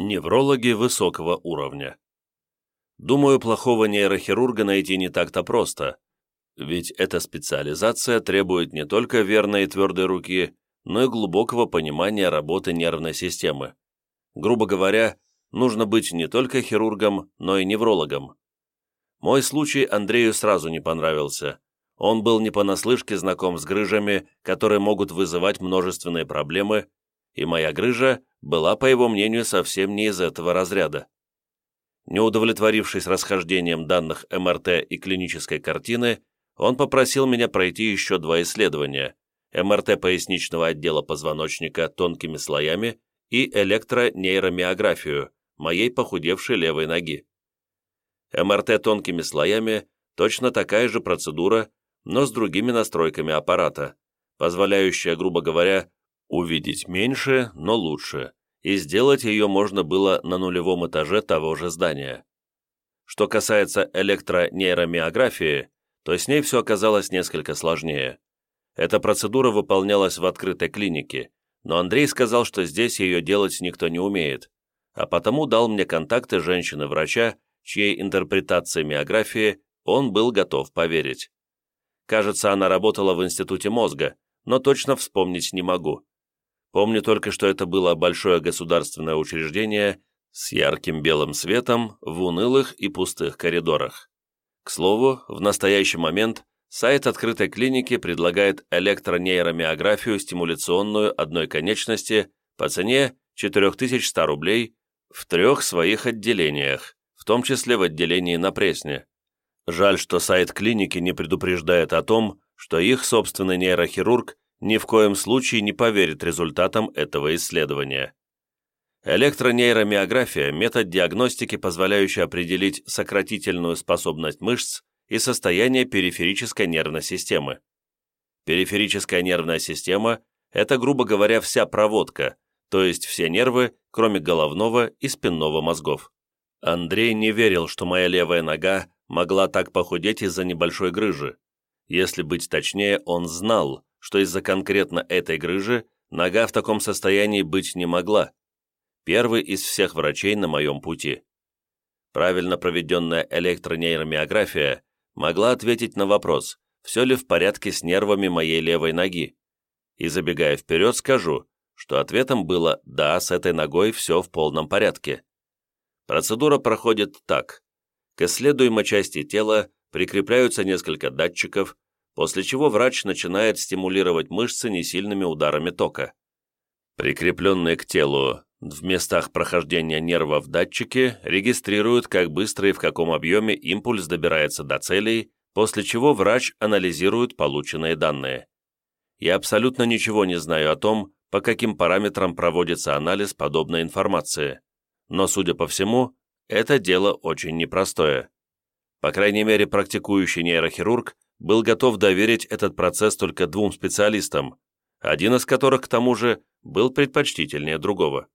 Неврологи высокого уровня. Думаю, плохого нейрохирурга найти не так-то просто, ведь эта специализация требует не только верной и твердой руки, но и глубокого понимания работы нервной системы. Грубо говоря, нужно быть не только хирургом, но и неврологом. Мой случай Андрею сразу не понравился. Он был не понаслышке знаком с грыжами, которые могут вызывать множественные проблемы, и моя грыжа была, по его мнению, совсем не из этого разряда. Не удовлетворившись расхождением данных МРТ и клинической картины, он попросил меня пройти еще два исследования – МРТ поясничного отдела позвоночника тонкими слоями и электронейромиографию моей похудевшей левой ноги. МРТ тонкими слоями – точно такая же процедура, но с другими настройками аппарата, позволяющая, грубо говоря, увидеть меньше, но лучше, и сделать ее можно было на нулевом этаже того же здания. Что касается электронейромиографии, то с ней все оказалось несколько сложнее. Эта процедура выполнялась в открытой клинике, но Андрей сказал, что здесь ее делать никто не умеет, а потому дал мне контакты женщины-врача, чьей интерпретации миографии он был готов поверить. Кажется, она работала в институте мозга, но точно вспомнить не могу. Помню только, что это было большое государственное учреждение с ярким белым светом в унылых и пустых коридорах. К слову, в настоящий момент сайт открытой клиники предлагает электронейромиографию стимуляционную одной конечности по цене 4100 рублей в трех своих отделениях, в том числе в отделении на Пресне. Жаль, что сайт клиники не предупреждает о том, что их собственный нейрохирург ни в коем случае не поверит результатам этого исследования. Электронейромиография – метод диагностики, позволяющий определить сократительную способность мышц и состояние периферической нервной системы. Периферическая нервная система – это, грубо говоря, вся проводка, то есть все нервы, кроме головного и спинного мозгов. Андрей не верил, что моя левая нога могла так похудеть из-за небольшой грыжи. Если быть точнее, он знал, что из-за конкретно этой грыжи нога в таком состоянии быть не могла. Первый из всех врачей на моем пути. Правильно проведенная электронейромиография могла ответить на вопрос, все ли в порядке с нервами моей левой ноги. И забегая вперед, скажу, что ответом было «да, с этой ногой все в полном порядке». Процедура проходит так. К исследуемой части тела прикрепляются несколько датчиков, после чего врач начинает стимулировать мышцы несильными ударами тока. Прикрепленные к телу в местах прохождения нервов датчики регистрируют, как быстро и в каком объеме импульс добирается до целей, после чего врач анализирует полученные данные. Я абсолютно ничего не знаю о том, по каким параметрам проводится анализ подобной информации. Но, судя по всему, это дело очень непростое. По крайней мере, практикующий нейрохирург был готов доверить этот процесс только двум специалистам, один из которых, к тому же, был предпочтительнее другого.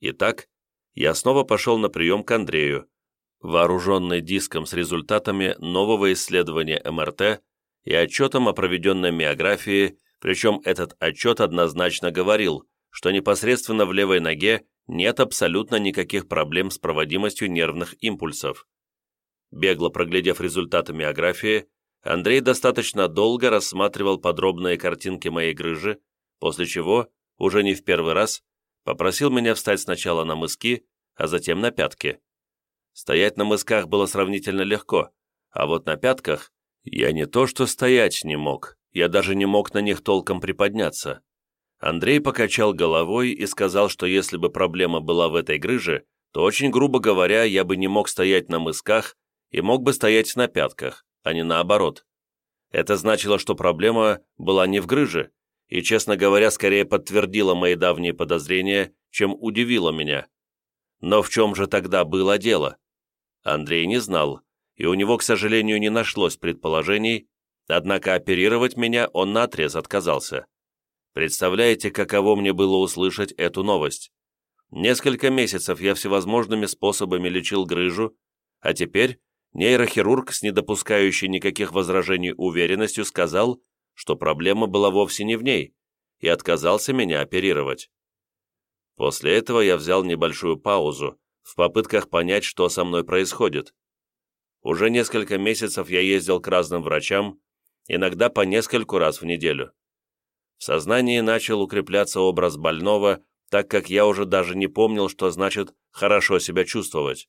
Итак, я снова пошел на прием к Андрею, вооруженный диском с результатами нового исследования МРТ и отчетом о проведенной миографии, причем этот отчет однозначно говорил, что непосредственно в левой ноге нет абсолютно никаких проблем с проводимостью нервных импульсов. Бегло проглядев результаты миографии, Андрей достаточно долго рассматривал подробные картинки моей грыжи, после чего, уже не в первый раз, попросил меня встать сначала на мыски, а затем на пятки. Стоять на мысках было сравнительно легко, а вот на пятках я не то что стоять не мог, я даже не мог на них толком приподняться. Андрей покачал головой и сказал, что если бы проблема была в этой грыже, то очень грубо говоря, я бы не мог стоять на мысках и мог бы стоять на пятках а не наоборот. Это значило, что проблема была не в грыже, и, честно говоря, скорее подтвердила мои давние подозрения, чем удивила меня. Но в чем же тогда было дело? Андрей не знал, и у него, к сожалению, не нашлось предположений, однако оперировать меня он наотрез отказался. Представляете, каково мне было услышать эту новость? Несколько месяцев я всевозможными способами лечил грыжу, а теперь нейрохирург с недопускающей никаких возражений уверенностью сказал, что проблема была вовсе не в ней, и отказался меня оперировать. После этого я взял небольшую паузу в попытках понять, что со мной происходит. Уже несколько месяцев я ездил к разным врачам, иногда по нескольку раз в неделю. В сознании начал укрепляться образ больного, так как я уже даже не помнил, что значит «хорошо себя чувствовать».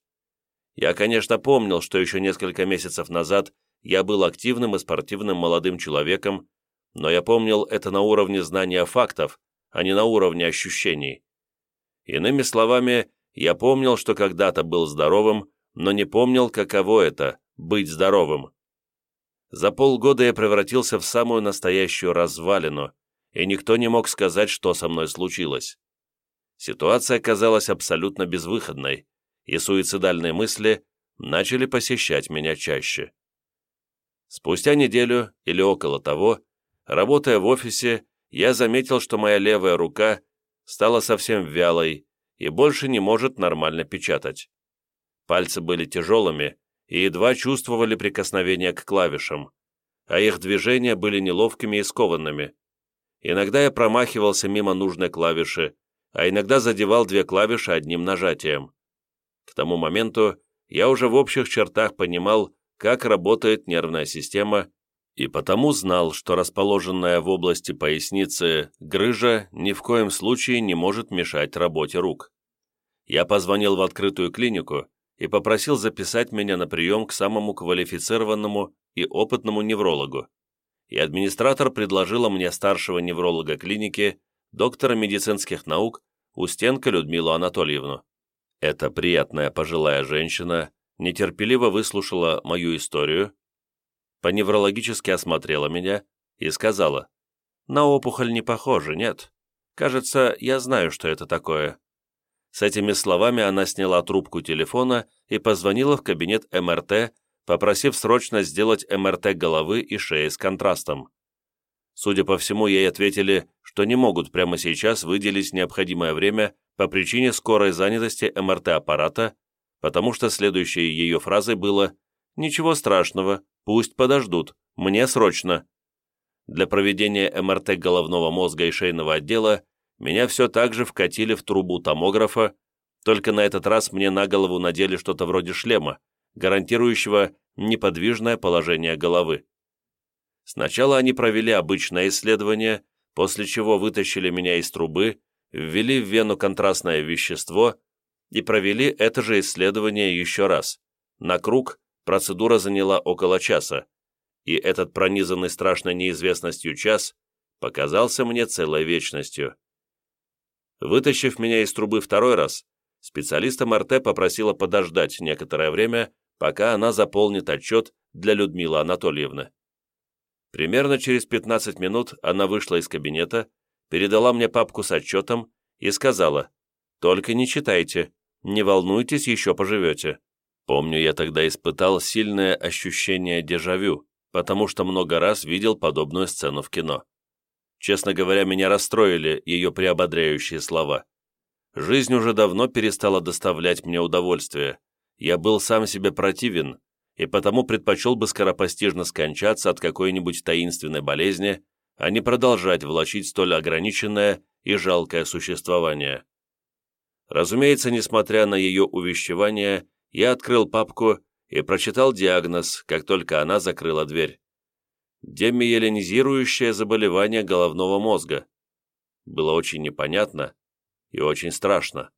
Я, конечно, помнил, что еще несколько месяцев назад я был активным и спортивным молодым человеком, но я помнил это на уровне знания фактов, а не на уровне ощущений. Иными словами, я помнил, что когда-то был здоровым, но не помнил, каково это – быть здоровым. За полгода я превратился в самую настоящую развалину, и никто не мог сказать, что со мной случилось. Ситуация казалась абсолютно безвыходной, и суицидальные мысли начали посещать меня чаще. Спустя неделю или около того, работая в офисе, я заметил, что моя левая рука стала совсем вялой и больше не может нормально печатать. Пальцы были тяжелыми и едва чувствовали прикосновение к клавишам, а их движения были неловкими и скованными. Иногда я промахивался мимо нужной клавиши, а иногда задевал две клавиши одним нажатием. К тому моменту я уже в общих чертах понимал, как работает нервная система, и потому знал, что расположенная в области поясницы грыжа ни в коем случае не может мешать работе рук. Я позвонил в открытую клинику и попросил записать меня на прием к самому квалифицированному и опытному неврологу и администратор предложила мне старшего невролога клиники, доктора медицинских наук Устенко Людмилу Анатольевну. Эта приятная пожилая женщина нетерпеливо выслушала мою историю, поневрологически осмотрела меня и сказала, «На опухоль не похоже, нет. Кажется, я знаю, что это такое». С этими словами она сняла трубку телефона и позвонила в кабинет МРТ попросив срочно сделать МРТ головы и шеи с контрастом. Судя по всему, ей ответили, что не могут прямо сейчас выделить необходимое время по причине скорой занятости МРТ-аппарата, потому что следующей ее фразой было «Ничего страшного, пусть подождут, мне срочно». Для проведения МРТ головного мозга и шейного отдела меня все так же вкатили в трубу томографа, только на этот раз мне на голову надели что-то вроде шлема, гарантирующего неподвижное положение головы. Сначала они провели обычное исследование, после чего вытащили меня из трубы, ввели в вену контрастное вещество и провели это же исследование еще раз. На круг процедура заняла около часа, и этот пронизанный страшной неизвестностью час показался мне целой вечностью. Вытащив меня из трубы второй раз, специалиста МРТ попросила подождать некоторое время, пока она заполнит отчет для Людмилы Анатольевны. Примерно через 15 минут она вышла из кабинета, передала мне папку с отчетом и сказала, «Только не читайте, не волнуйтесь, еще поживете». Помню, я тогда испытал сильное ощущение дежавю, потому что много раз видел подобную сцену в кино. Честно говоря, меня расстроили ее приободряющие слова. Жизнь уже давно перестала доставлять мне удовольствие, я был сам себе противен, и потому предпочел бы скоропостижно скончаться от какой-нибудь таинственной болезни, а не продолжать влачить столь ограниченное и жалкое существование. Разумеется, несмотря на ее увещевание, я открыл папку и прочитал диагноз, как только она закрыла дверь. Демиелинизирующее заболевание головного мозга. Было очень непонятно и очень страшно.